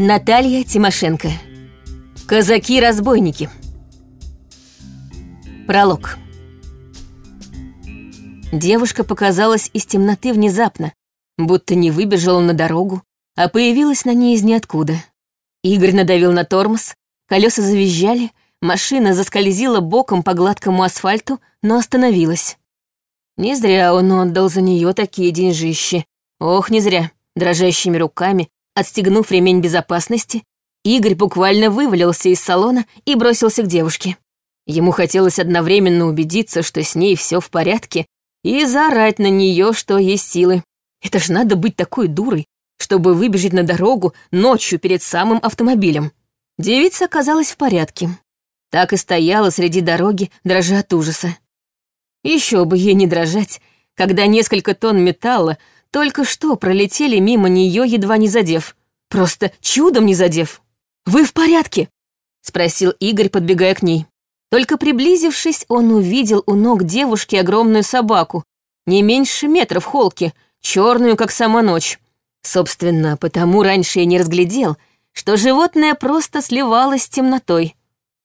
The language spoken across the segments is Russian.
Наталья Тимошенко. Казаки-разбойники. Пролог. Девушка показалась из темноты внезапно, будто не выбежала на дорогу, а появилась на ней из ниоткуда. Игорь надавил на тормоз, колеса завизжали, машина заскользила боком по гладкому асфальту, но остановилась. Не зря он отдал за нее такие деньжищи. Ох, не зря. Дрожащими руками, отстегнув ремень безопасности, Игорь буквально вывалился из салона и бросился к девушке. Ему хотелось одновременно убедиться, что с ней все в порядке, и заорать на нее, что есть силы. Это ж надо быть такой дурой, чтобы выбежать на дорогу ночью перед самым автомобилем. Девица оказалась в порядке. Так и стояла среди дороги, дрожа от ужаса. Еще бы ей не дрожать, когда несколько тонн металла только что пролетели мимо нее, едва не задев. Просто чудом не задев. «Вы в порядке?» — спросил Игорь, подбегая к ней. Только приблизившись, он увидел у ног девушки огромную собаку, не меньше метра в холке, черную, как сама ночь. Собственно, потому раньше я не разглядел, что животное просто сливалось с темнотой.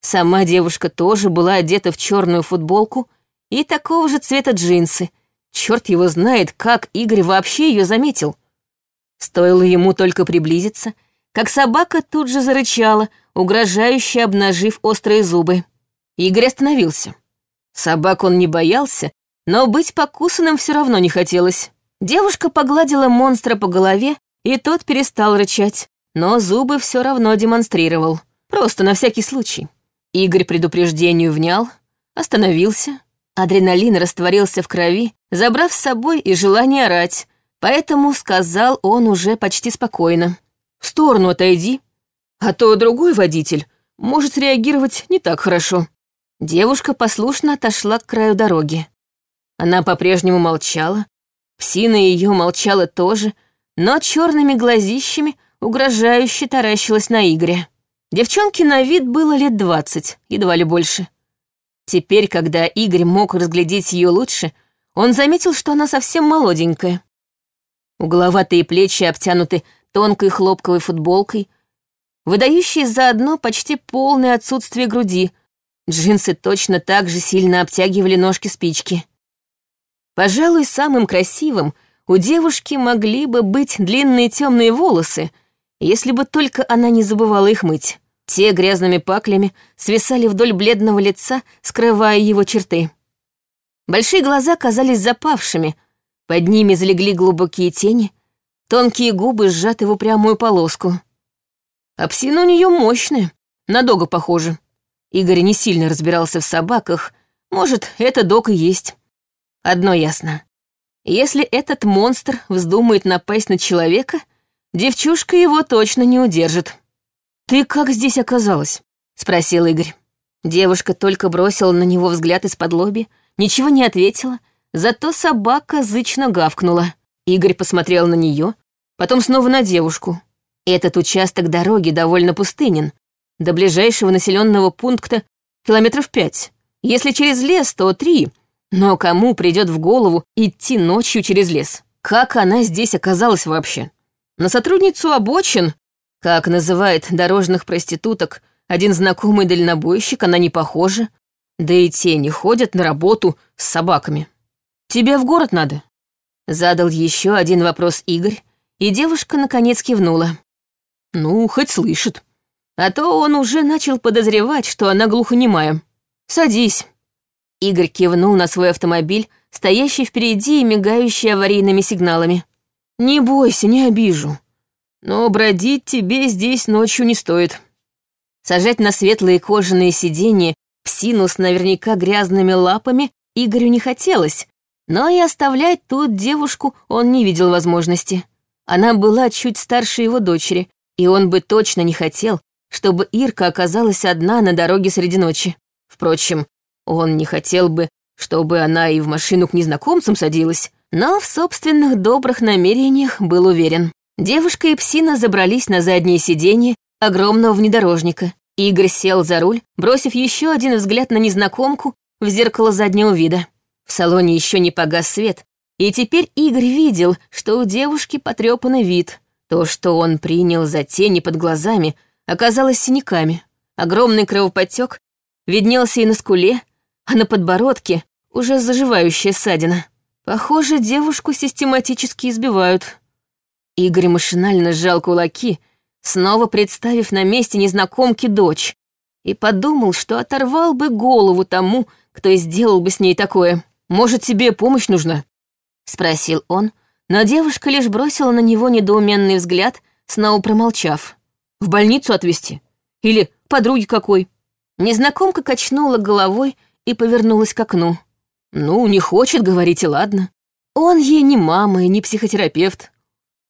Сама девушка тоже была одета в черную футболку и такого же цвета джинсы. Черт его знает, как Игорь вообще ее заметил. Стоило ему только приблизиться, как собака тут же зарычала, угрожающе обнажив острые зубы. Игорь остановился. Собак он не боялся, но быть покусанным все равно не хотелось. Девушка погладила монстра по голове, и тот перестал рычать, но зубы все равно демонстрировал. Просто на всякий случай. Игорь предупреждению внял, остановился. Адреналин растворился в крови, забрав с собой и желание орать, поэтому сказал он уже почти спокойно. «В сторону отойди, а то другой водитель может реагировать не так хорошо». Девушка послушно отошла к краю дороги. Она по-прежнему молчала, Псина ее молчала тоже, но черными глазищами угрожающе таращилась на Игоря. Девчонке на вид было лет двадцать, едва ли больше. Теперь, когда Игорь мог разглядеть ее лучше, он заметил, что она совсем молоденькая. Угловатые плечи обтянуты тонкой хлопковой футболкой, выдающие заодно почти полное отсутствие груди. Джинсы точно так же сильно обтягивали ножки спички. Пожалуй, самым красивым у девушки могли бы быть длинные темные волосы, если бы только она не забывала их мыть. Те грязными паклями свисали вдоль бледного лица, скрывая его черты. Большие глаза казались запавшими, под ними залегли глубокие тени, тонкие губы сжаты в упрямую полоску. А псина у нее мощная, на дога похоже. Игорь не сильно разбирался в собаках, может, это дог и есть. Одно ясно. Если этот монстр вздумает напасть на человека, девчушка его точно не удержит. «Ты как здесь оказалась?» — спросил Игорь. Девушка только бросила на него взгляд из-под лоби, ничего не ответила, зато собака зычно гавкнула. Игорь посмотрел на нее, потом снова на девушку. Этот участок дороги довольно пустынен. До ближайшего населенного пункта километров пять. Если через лес, то три — но кому придет в голову идти ночью через лес? Как она здесь оказалась вообще? На сотрудницу обочин, как называет дорожных проституток, один знакомый дальнобойщик, она не похожа. Да и те не ходят на работу с собаками. «Тебе в город надо?» Задал еще один вопрос Игорь, и девушка наконец кивнула. «Ну, хоть слышит. А то он уже начал подозревать, что она глухонемая. Садись». Игорь кивнул на свой автомобиль, стоящий впереди и мигающий аварийными сигналами. «Не бойся, не обижу. Но бродить тебе здесь ночью не стоит». Сажать на светлые кожаные сиденья псину с наверняка грязными лапами Игорю не хотелось, но и оставлять тут девушку он не видел возможности. Она была чуть старше его дочери, и он бы точно не хотел, чтобы Ирка оказалась одна на дороге среди ночи. Впрочем, он не хотел бы, чтобы она и в машину к незнакомцам садилась, но в собственных добрых намерениях был уверен. Девушка и псина забрались на заднее сиденье огромного внедорожника. Игорь сел за руль, бросив еще один взгляд на незнакомку в зеркало заднего вида. В салоне еще не погас свет, и теперь Игорь видел, что у девушки потрепанный вид, То, что он принял за тени под глазами, оказалось синяками. Огромный кровоподтек виднелся и на скуле, а на подбородке уже заживающая ссадина. Похоже, девушку систематически избивают. Игорь машинально сжал кулаки, снова представив на месте незнакомки дочь, и подумал, что оторвал бы голову тому, кто сделал бы с ней такое. «Может, тебе помощь нужна?» — спросил он, но девушка лишь бросила на него недоуменный взгляд, снова промолчав. «В больницу отвезти? Или подруги какой?» Незнакомка качнула головой и повернулась к окну. Ну, не хочет, говорить, и ладно. Он ей не мама и не психотерапевт.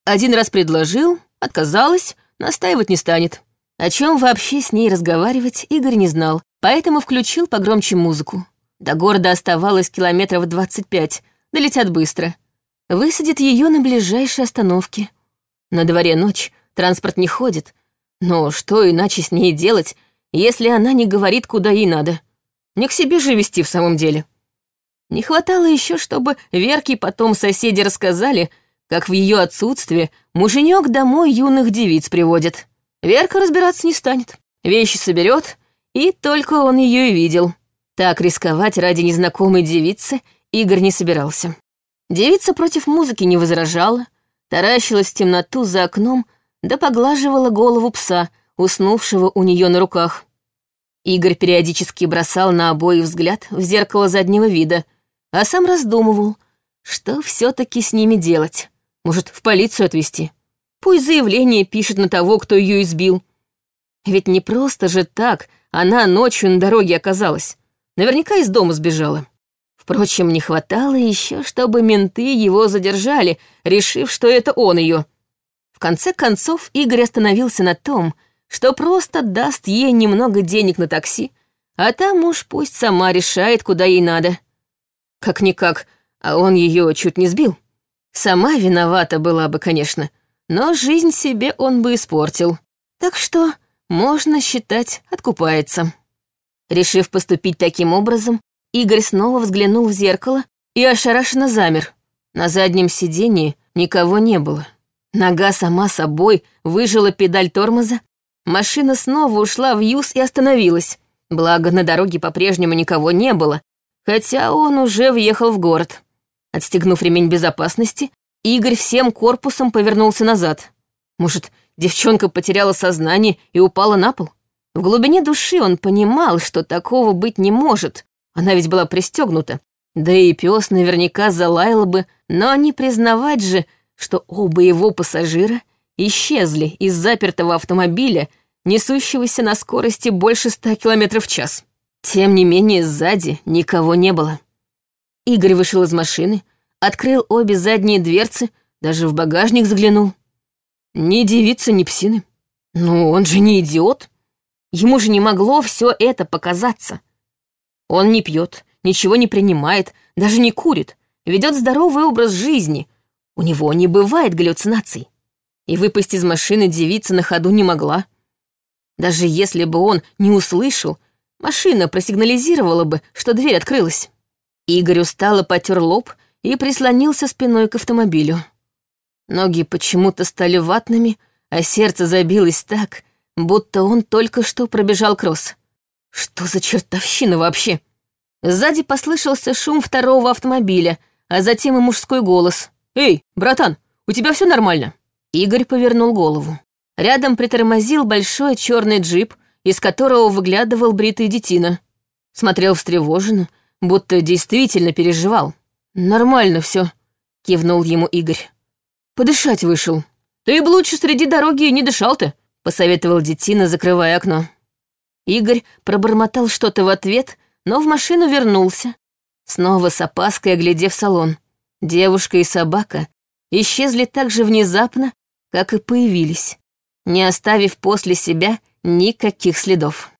Один раз предложил, отказалась, настаивать не станет. О чем вообще с ней разговаривать, Игорь не знал, поэтому включил погромче музыку. До города оставалось километров 25, долетят быстро. Высадит ее на ближайшей остановке. На дворе ночь, транспорт не ходит. Но что иначе с ней делать, если она не говорит, куда ей надо? Не к себе же вести в самом деле. Не хватало еще, чтобы Верке потом соседи рассказали, как в ее отсутствие муженек домой юных девиц приводит. Верка разбираться не станет. Вещи соберет, и только он ее и видел. Так рисковать ради незнакомой девицы Игорь не собирался. Девица против музыки не возражала, таращилась в темноту за окном, да поглаживала голову пса, уснувшего у нее на руках. Игорь периодически бросал на обои взгляд в зеркало заднего вида, а сам раздумывал, что все-таки с ними делать. Может, в полицию отвезти? Пусть заявление пишет на того, кто ее избил. Ведь не просто же так она ночью на дороге оказалась. Наверняка из дома сбежала. Впрочем, не хватало еще, чтобы менты его задержали, решив, что это он ее. В конце концов, Игорь остановился на том, что просто даст ей немного денег на такси, а там уж пусть сама решает, куда ей надо. Как-никак, а он ее чуть не сбил. Сама виновата была бы, конечно, но жизнь себе он бы испортил. Так что, можно считать, откупается. Решив поступить таким образом, Игорь снова взглянул в зеркало и ошарашенно замер. На заднем сидении никого не было. Нога сама собой выжила педаль тормоза, машина снова ушла в юз и остановилась. Благо, на дороге по-прежнему никого не было, хотя он уже въехал в город. Отстегнув ремень безопасности, Игорь всем корпусом повернулся назад. Может, девчонка потеряла сознание и упала на пол? В глубине души он понимал, что такого быть не может. Она ведь была пристегнута. Да и пес наверняка залаял бы, но не признавать же, что оба его пассажира исчезли из запертого автомобиля, несущегося на скорости больше ста километров в час. Тем не менее, сзади никого не было. Игорь вышел из машины, открыл обе задние дверцы, даже в багажник заглянул. Ни девицы, ни псины. Ну, он же не идиот. Ему же не могло все это показаться. Он не пьет, ничего не принимает, даже не курит, ведет здоровый образ жизни. У него не бывает галлюцинаций. И выпасть из машины девица на ходу не могла. Даже если бы он не услышал, Машина просигнализировала бы, что дверь открылась. Игорь устало потер лоб и прислонился спиной к автомобилю. Ноги почему-то стали ватными, а сердце забилось так, будто он только что пробежал кросс. Что за чертовщина вообще? Сзади послышался шум второго автомобиля, а затем и мужской голос. «Эй, братан, у тебя все нормально?» Игорь повернул голову. Рядом притормозил большой черный джип, из которого выглядывал бритый детина. Смотрел встревоженно, будто действительно переживал. «Нормально все, кивнул ему Игорь. «Подышать вышел». «Ты бы лучше среди дороги не дышал-то», — посоветовал детина, закрывая окно. Игорь пробормотал что-то в ответ, но в машину вернулся, снова с опаской оглядев салон. Девушка и собака исчезли так же внезапно, как и появились, не оставив после себя никаких следов.